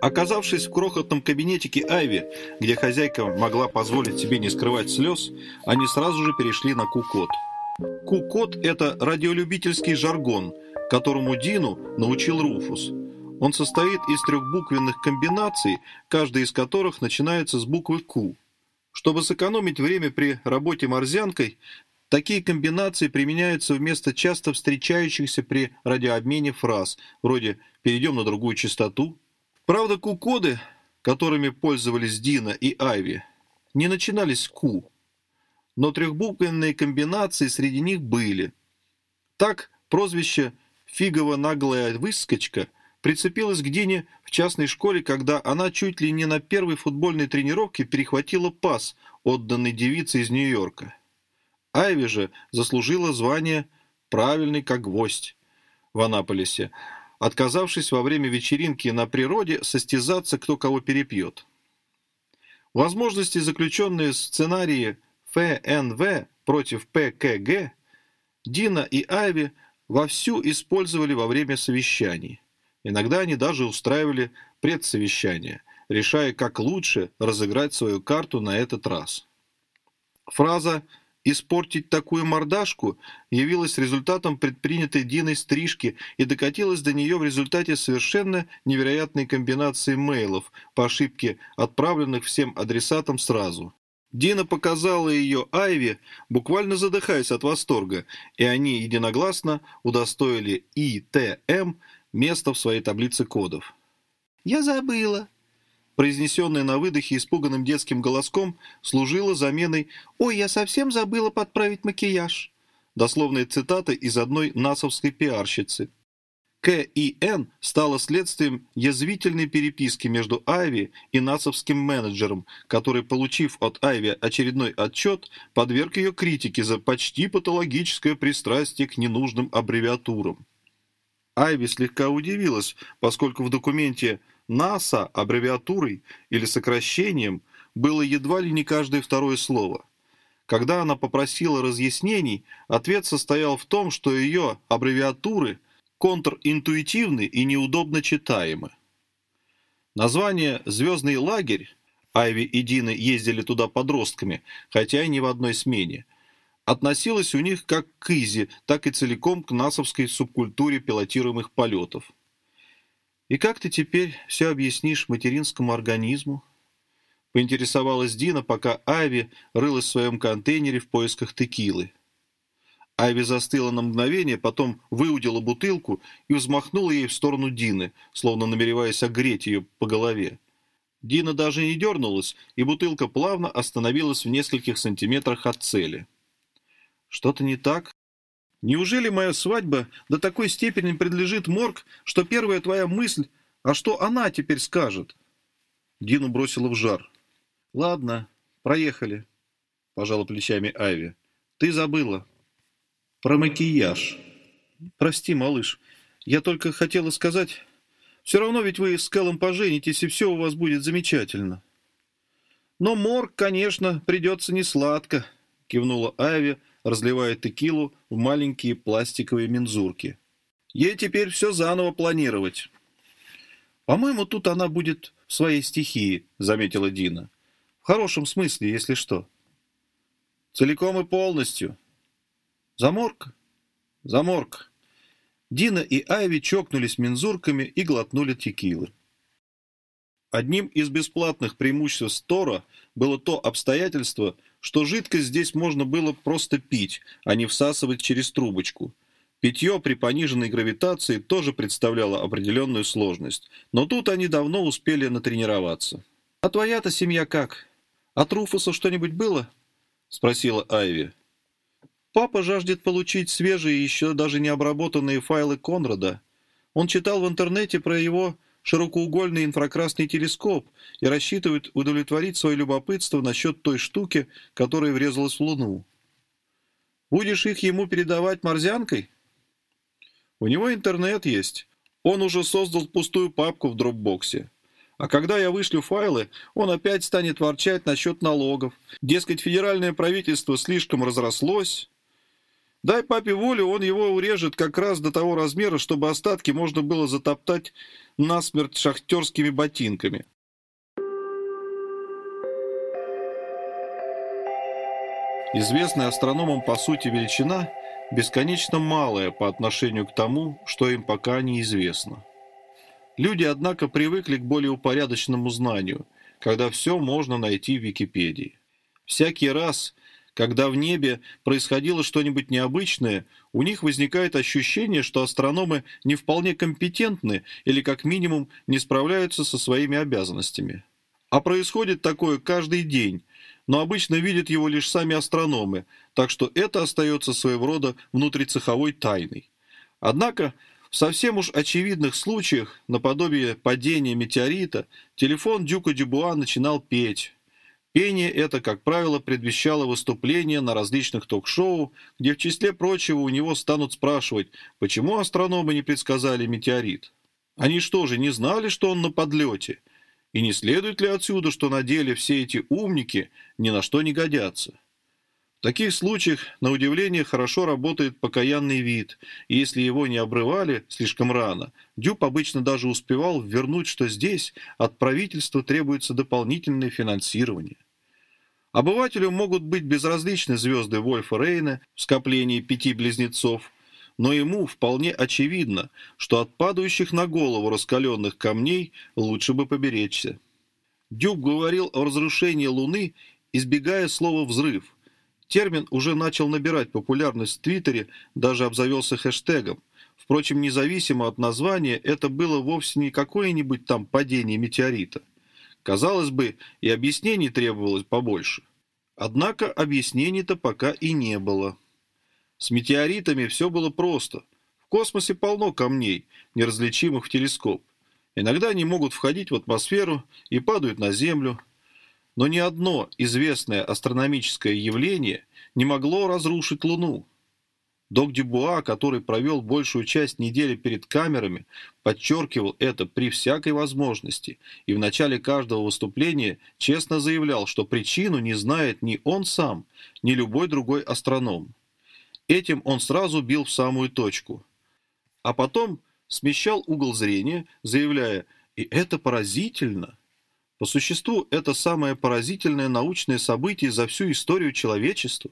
Оказавшись в крохотном кабинетике Айви, где хозяйка могла позволить себе не скрывать слез, они сразу же перешли на ку-код. Ку-код – это радиолюбительский жаргон, которому Дину научил Руфус. Он состоит из трехбуквенных комбинаций, каждая из которых начинается с буквы «Ку». Чтобы сэкономить время при работе морзянкой, такие комбинации применяются вместо часто встречающихся при радиообмене фраз, вроде «перейдем на другую частоту». Правда, ку-коды, которыми пользовались Дина и Айви, не начинались с «ку», но трехбуквенные комбинации среди них были. Так прозвище «фигово наглая выскочка» прицепилась к Дине в частной школе, когда она чуть ли не на первой футбольной тренировке перехватила пас, отданный девице из Нью-Йорка. Айви же заслужила звание «правильный как гвоздь» в Анаполисе, отказавшись во время вечеринки на природе состязаться, кто кого перепьет. Возможности, заключенные в сценарии ФНВ против ПКГ, Дина и Айви вовсю использовали во время совещаний. Иногда они даже устраивали предсовещания, решая, как лучше разыграть свою карту на этот раз. Фраза «испортить такую мордашку» явилась результатом предпринятой Диной стрижки и докатилась до нее в результате совершенно невероятной комбинации мейлов по ошибке, отправленных всем адресатам сразу. Дина показала ее Айве, буквально задыхаясь от восторга, и они единогласно удостоили ИТМ место в своей таблице кодов. «Я забыла», произнесенное на выдохе испуганным детским голоском, служило заменой «Ой, я совсем забыла подправить макияж». Дословная цитата из одной насовской пиарщицы. КИН стало следствием язвительной переписки между Айви и насовским менеджером, который, получив от Айви очередной отчет, подверг ее критике за почти патологическое пристрастие к ненужным аббревиатурам. Айви слегка удивилась, поскольку в документе НАСА аббревиатурой или сокращением было едва ли не каждое второе слово. Когда она попросила разъяснений, ответ состоял в том, что ее аббревиатуры контринтуитивны и неудобно читаемы. Название «Звездный лагерь» Айви и Дина ездили туда подростками, хотя и не в одной смене. Относилось у них как к Изи, так и целиком к насовской субкультуре пилотируемых полетов. «И как ты теперь все объяснишь материнскому организму?» Поинтересовалась Дина, пока Айви рылась в своем контейнере в поисках текилы. Айви застыла на мгновение, потом выудила бутылку и взмахнула ей в сторону Дины, словно намереваясь огреть ее по голове. Дина даже не дернулась, и бутылка плавно остановилась в нескольких сантиметрах от цели. «Что-то не так?» Неужели моя свадьба до такой степени принадлежит Морг, что первая твоя мысль, а что она теперь скажет?» Дину бросила в жар. «Ладно, проехали», — пожала плечами Айви. «Ты забыла». «Про макияж». «Прости, малыш, я только хотела сказать, все равно ведь вы с Кэллом поженитесь, и все у вас будет замечательно». «Но Морг, конечно, придется несладко», — кивнула Айви, — разливая текилу в маленькие пластиковые мензурки. Ей теперь все заново планировать. «По-моему, тут она будет в своей стихии», — заметила Дина. «В хорошем смысле, если что». «Целиком и полностью». «Заморка?» «Заморка». Дина и Айви чокнулись мензурками и глотнули текилы. Одним из бесплатных преимуществ Стора было то обстоятельство, что жидкость здесь можно было просто пить, а не всасывать через трубочку. Питье при пониженной гравитации тоже представляло определенную сложность, но тут они давно успели натренироваться. «А твоя-то семья как? От Руфуса что-нибудь было?» — спросила Айви. «Папа жаждет получить свежие, еще даже не обработанные файлы Конрада. Он читал в интернете про его широкоугольный инфракрасный телескоп и рассчитывает удовлетворить свое любопытство насчет той штуки, которая врезалась в Луну. Будешь их ему передавать морзянкой? У него интернет есть. Он уже создал пустую папку в дропбоксе. А когда я вышлю файлы, он опять станет ворчать насчет налогов. Дескать, федеральное правительство слишком разрослось. Дай папе волю, он его урежет как раз до того размера, чтобы остатки можно было затоптать насмерть шахтерскими ботинками. Известная астрономам по сути величина бесконечно малая по отношению к тому, что им пока неизвестно. Люди, однако, привыкли к более упорядоченному знанию, когда все можно найти в Википедии. Всякий раз, когда в небе происходило что-нибудь необычное, у них возникает ощущение, что астрономы не вполне компетентны или как минимум не справляются со своими обязанностями. А происходит такое каждый день, но обычно видят его лишь сами астрономы, так что это остается своего рода внутрицеховой тайной. Однако в совсем уж очевидных случаях, наподобие падения метеорита, телефон Дюка Дюбуа начинал петь. Пение это, как правило, предвещало выступление на различных ток-шоу, где в числе прочего у него станут спрашивать, почему астрономы не предсказали метеорит. Они что же, не знали, что он на подлете? И не следует ли отсюда, что на деле все эти умники ни на что не годятся? В таких случаях, на удивление, хорошо работает покаянный вид, и если его не обрывали слишком рано, Дюб обычно даже успевал вернуть, что здесь от правительства требуется дополнительное финансирование. Обывателю могут быть безразличны звезды Вольфа Рейна в скоплении пяти близнецов, но ему вполне очевидно, что от падающих на голову раскаленных камней лучше бы поберечься. Дюб говорил о разрушении Луны, избегая слова «взрыв», Термин уже начал набирать популярность в Твиттере, даже обзавелся хэштегом. Впрочем, независимо от названия, это было вовсе не какое-нибудь там падение метеорита. Казалось бы, и объяснений требовалось побольше. Однако объяснений-то пока и не было. С метеоритами все было просто. В космосе полно камней, неразличимых в телескоп. Иногда они могут входить в атмосферу и падают на Землю – но ни одно известное астрономическое явление не могло разрушить Луну. Док Дюбуа, который провел большую часть недели перед камерами, подчеркивал это при всякой возможности и в начале каждого выступления честно заявлял, что причину не знает ни он сам, ни любой другой астроном. Этим он сразу бил в самую точку. А потом смещал угол зрения, заявляя «И это поразительно!» По существу, это самое поразительное научное событие за всю историю человечества.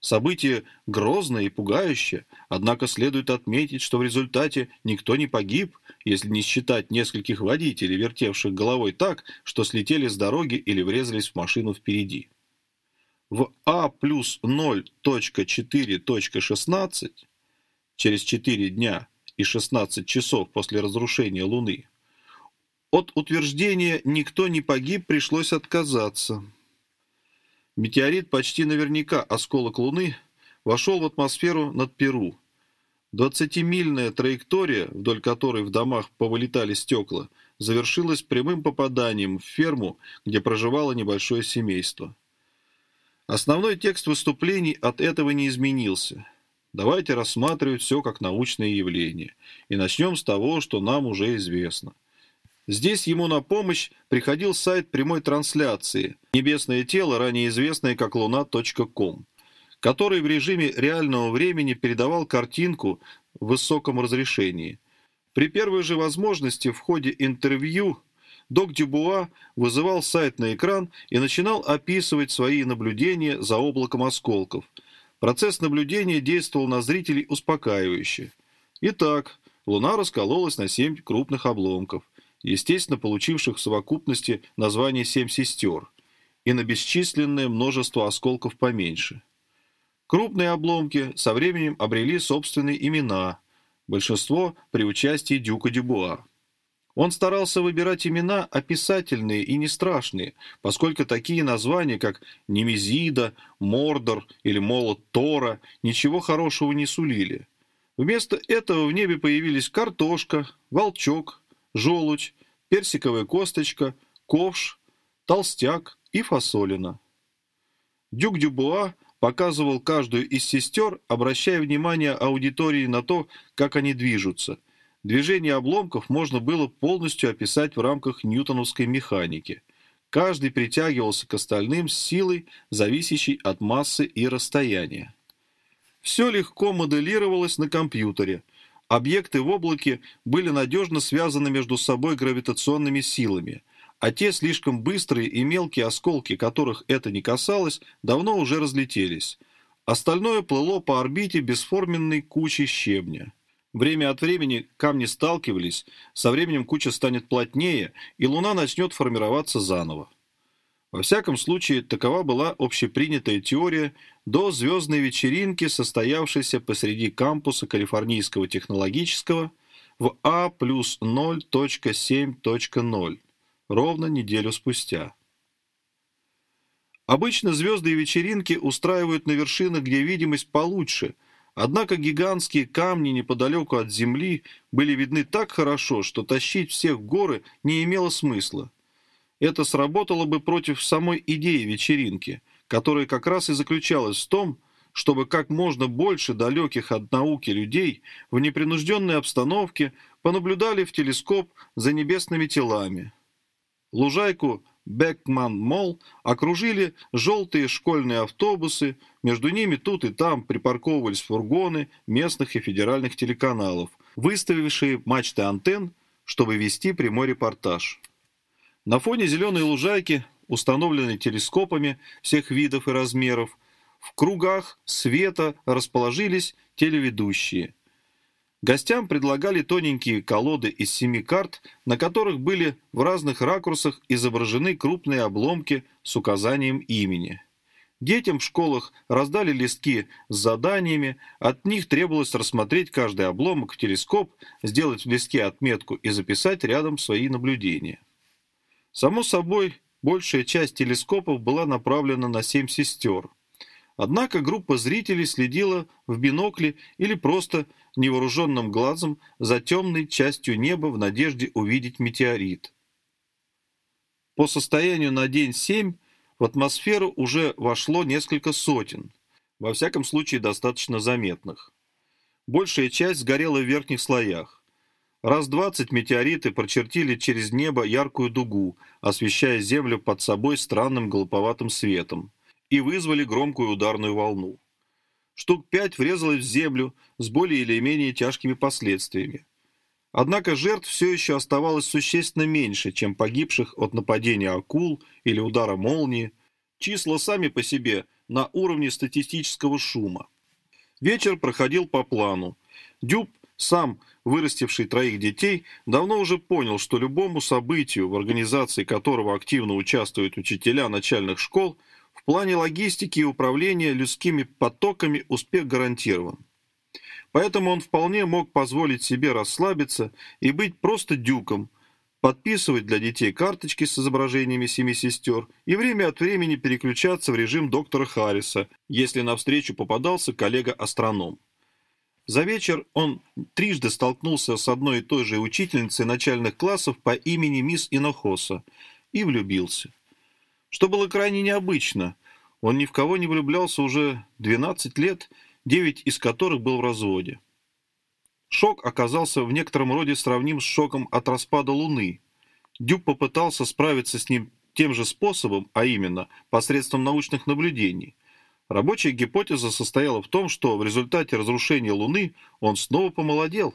Событие грозное и пугающее, однако следует отметить, что в результате никто не погиб, если не считать нескольких водителей, вертевших головой так, что слетели с дороги или врезались в машину впереди. В А плюс 0.4.16, через 4 дня и 16 часов после разрушения Луны, от утверждения «никто не погиб» пришлось отказаться. Метеорит почти наверняка осколок Луны вошел в атмосферу над Перу. Двадцатимильная траектория, вдоль которой в домах повылетали стекла, завершилась прямым попаданием в ферму, где проживало небольшое семейство. Основной текст выступлений от этого не изменился. Давайте рассматривать все как научное явление. И начнем с того, что нам уже известно – Здесь ему на помощь приходил сайт прямой трансляции «Небесное тело», ранее известное как луна.ком, который в режиме реального времени передавал картинку в высоком разрешении. При первой же возможности в ходе интервью Док Дюбуа вызывал сайт на экран и начинал описывать свои наблюдения за облаком осколков. Процесс наблюдения действовал на зрителей успокаивающе. Итак, Луна раскололась на семь крупных обломков – естественно, получивших в совокупности название «семь сестер», и на бесчисленное множество осколков поменьше. Крупные обломки со временем обрели собственные имена, большинство при участии Дюка Дюбуа. Он старался выбирать имена описательные и не страшные, поскольку такие названия, как Немезида, Мордор или Молот Тора, ничего хорошего не сулили. Вместо этого в небе появились картошка, волчок, желудь, персиковая косточка, ковш, толстяк и фасолина. Дюк Дюбуа показывал каждую из сестер, обращая внимание аудитории на то, как они движутся. Движение обломков можно было полностью описать в рамках ньютоновской механики. Каждый притягивался к остальным с силой, зависящей от массы и расстояния. Все легко моделировалось на компьютере. Объекты в облаке были надежно связаны между собой гравитационными силами, а те слишком быстрые и мелкие осколки, которых это не касалось, давно уже разлетелись. Остальное плыло по орбите бесформенной кучей щебня. Время от времени камни сталкивались, со временем куча станет плотнее, и Луна начнет формироваться заново. Во всяком случае, такова была общепринятая теория до звездной вечеринки, состоявшейся посреди кампуса Калифорнийского технологического в А плюс 0.7.0, ровно неделю спустя. Обычно звезды и вечеринки устраивают на вершинах, где видимость получше, однако гигантские камни неподалеку от Земли были видны так хорошо, что тащить всех в горы не имело смысла. Это сработало бы против самой идеи вечеринки, которая как раз и заключалась в том, чтобы как можно больше далеких от науки людей в непринужденной обстановке понаблюдали в телескоп за небесными телами. Лужайку Бекман-Молл окружили желтые школьные автобусы, между ними тут и там припарковывались фургоны местных и федеральных телеканалов, выставившие мачты антенн, чтобы вести прямой репортаж. На фоне зеленой лужайки, установленной телескопами всех видов и размеров, в кругах света расположились телеведущие. Гостям предлагали тоненькие колоды из семи карт, на которых были в разных ракурсах изображены крупные обломки с указанием имени. Детям в школах раздали листки с заданиями, от них требовалось рассмотреть каждый обломок в телескоп, сделать в листке отметку и записать рядом свои наблюдения. Само собой, большая часть телескопов была направлена на семь сестер. Однако группа зрителей следила в бинокле или просто невооруженным глазом за темной частью неба в надежде увидеть метеорит. По состоянию на день 7 в атмосферу уже вошло несколько сотен, во всяком случае достаточно заметных. Большая часть сгорела в верхних слоях. Раз двадцать метеориты прочертили через небо яркую дугу, освещая Землю под собой странным голубоватым светом, и вызвали громкую ударную волну. Штук пять врезалось в Землю с более или менее тяжкими последствиями. Однако жертв все еще оставалось существенно меньше, чем погибших от нападения акул или удара молнии. Числа сами по себе на уровне статистического шума. Вечер проходил по плану. Дюб сам, вырастивший троих детей, давно уже понял, что любому событию, в организации которого активно участвуют учителя начальных школ, в плане логистики и управления людскими потоками успех гарантирован. Поэтому он вполне мог позволить себе расслабиться и быть просто дюком, подписывать для детей карточки с изображениями семи сестер и время от времени переключаться в режим доктора Харриса, если навстречу попадался коллега-астроном. За вечер он трижды столкнулся с одной и той же учительницей начальных классов по имени мисс Инохоса и влюбился. Что было крайне необычно, он ни в кого не влюблялся уже 12 лет, 9 из которых был в разводе. Шок оказался в некотором роде сравним с шоком от распада Луны. Дюб попытался справиться с ним тем же способом, а именно посредством научных наблюдений – Рабочая гипотеза состояла в том, что в результате разрушения Луны он снова помолодел,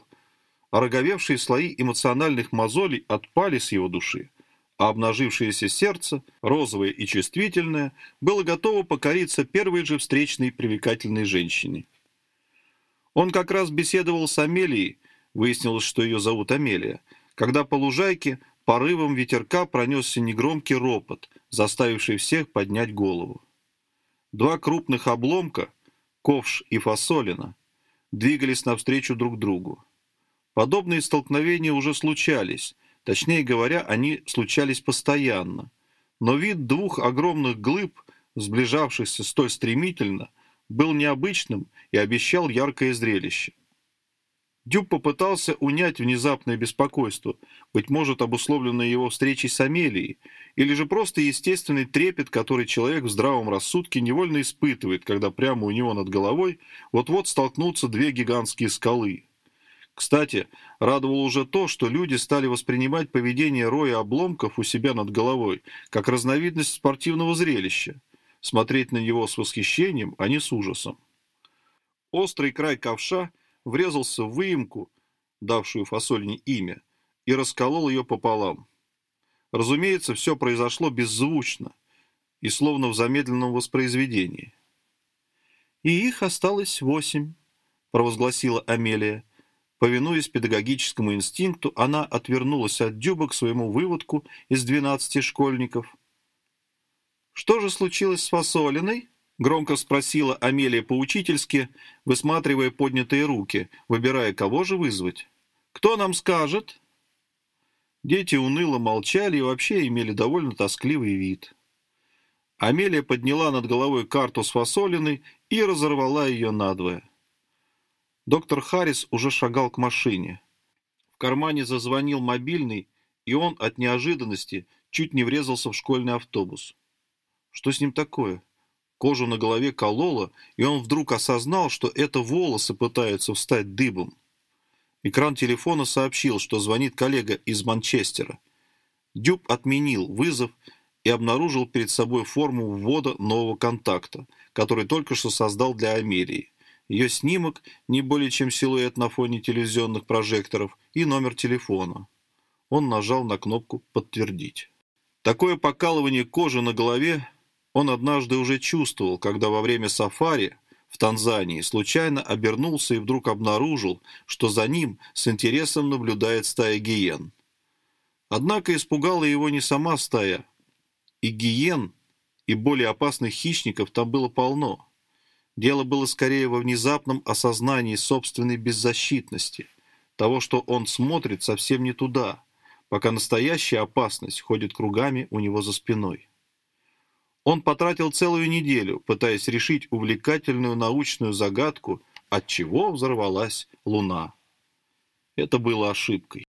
а роговевшие слои эмоциональных мозолей отпали с его души, а обнажившееся сердце, розовое и чувствительное, было готово покориться первой же встречной привлекательной женщине. Он как раз беседовал с Амелией, выяснилось, что ее зовут Амелия, когда по лужайке порывом ветерка пронесся негромкий ропот, заставивший всех поднять голову. Два крупных обломка, ковш и фасолина, двигались навстречу друг другу. Подобные столкновения уже случались, точнее говоря, они случались постоянно. Но вид двух огромных глыб, сближавшихся столь стремительно, был необычным и обещал яркое зрелище. Дюб попытался унять внезапное беспокойство, быть может, обусловленное его встречей с Амелией, или же просто естественный трепет, который человек в здравом рассудке невольно испытывает, когда прямо у него над головой вот-вот столкнутся две гигантские скалы. Кстати, радовало уже то, что люди стали воспринимать поведение роя обломков у себя над головой как разновидность спортивного зрелища, смотреть на него с восхищением, а не с ужасом. Острый край ковша врезался в выемку, давшую фасольне имя, и расколол ее пополам. Разумеется, все произошло беззвучно и словно в замедленном воспроизведении. «И их осталось восемь», — провозгласила Амелия. Повинуясь педагогическому инстинкту, она отвернулась от Дюба к своему выводку из двенадцати школьников. «Что же случилось с Фасолиной?» — громко спросила Амелия поучительски, высматривая поднятые руки, выбирая, кого же вызвать. «Кто нам скажет?» Дети уныло молчали и вообще имели довольно тоскливый вид. Амелия подняла над головой карту с фасолиной и разорвала ее надвое. Доктор Харрис уже шагал к машине. В кармане зазвонил мобильный, и он от неожиданности чуть не врезался в школьный автобус. Что с ним такое? Кожу на голове кололо, и он вдруг осознал, что это волосы пытаются встать дыбом. Экран телефона сообщил, что звонит коллега из Манчестера. Дюб отменил вызов и обнаружил перед собой форму ввода нового контакта, который только что создал для Америи. Ее снимок, не более чем силуэт на фоне телевизионных прожекторов, и номер телефона. Он нажал на кнопку «Подтвердить». Такое покалывание кожи на голове он однажды уже чувствовал, когда во время сафари в Танзании случайно обернулся и вдруг обнаружил, что за ним с интересом наблюдает стая гиен. Однако испугала его не сама стая. И гиен, и более опасных хищников там было полно. Дело было скорее во внезапном осознании собственной беззащитности, того, что он смотрит совсем не туда, пока настоящая опасность ходит кругами у него за спиной. Он потратил целую неделю, пытаясь решить увлекательную научную загадку, от чего взорвалась Луна. Это было ошибкой.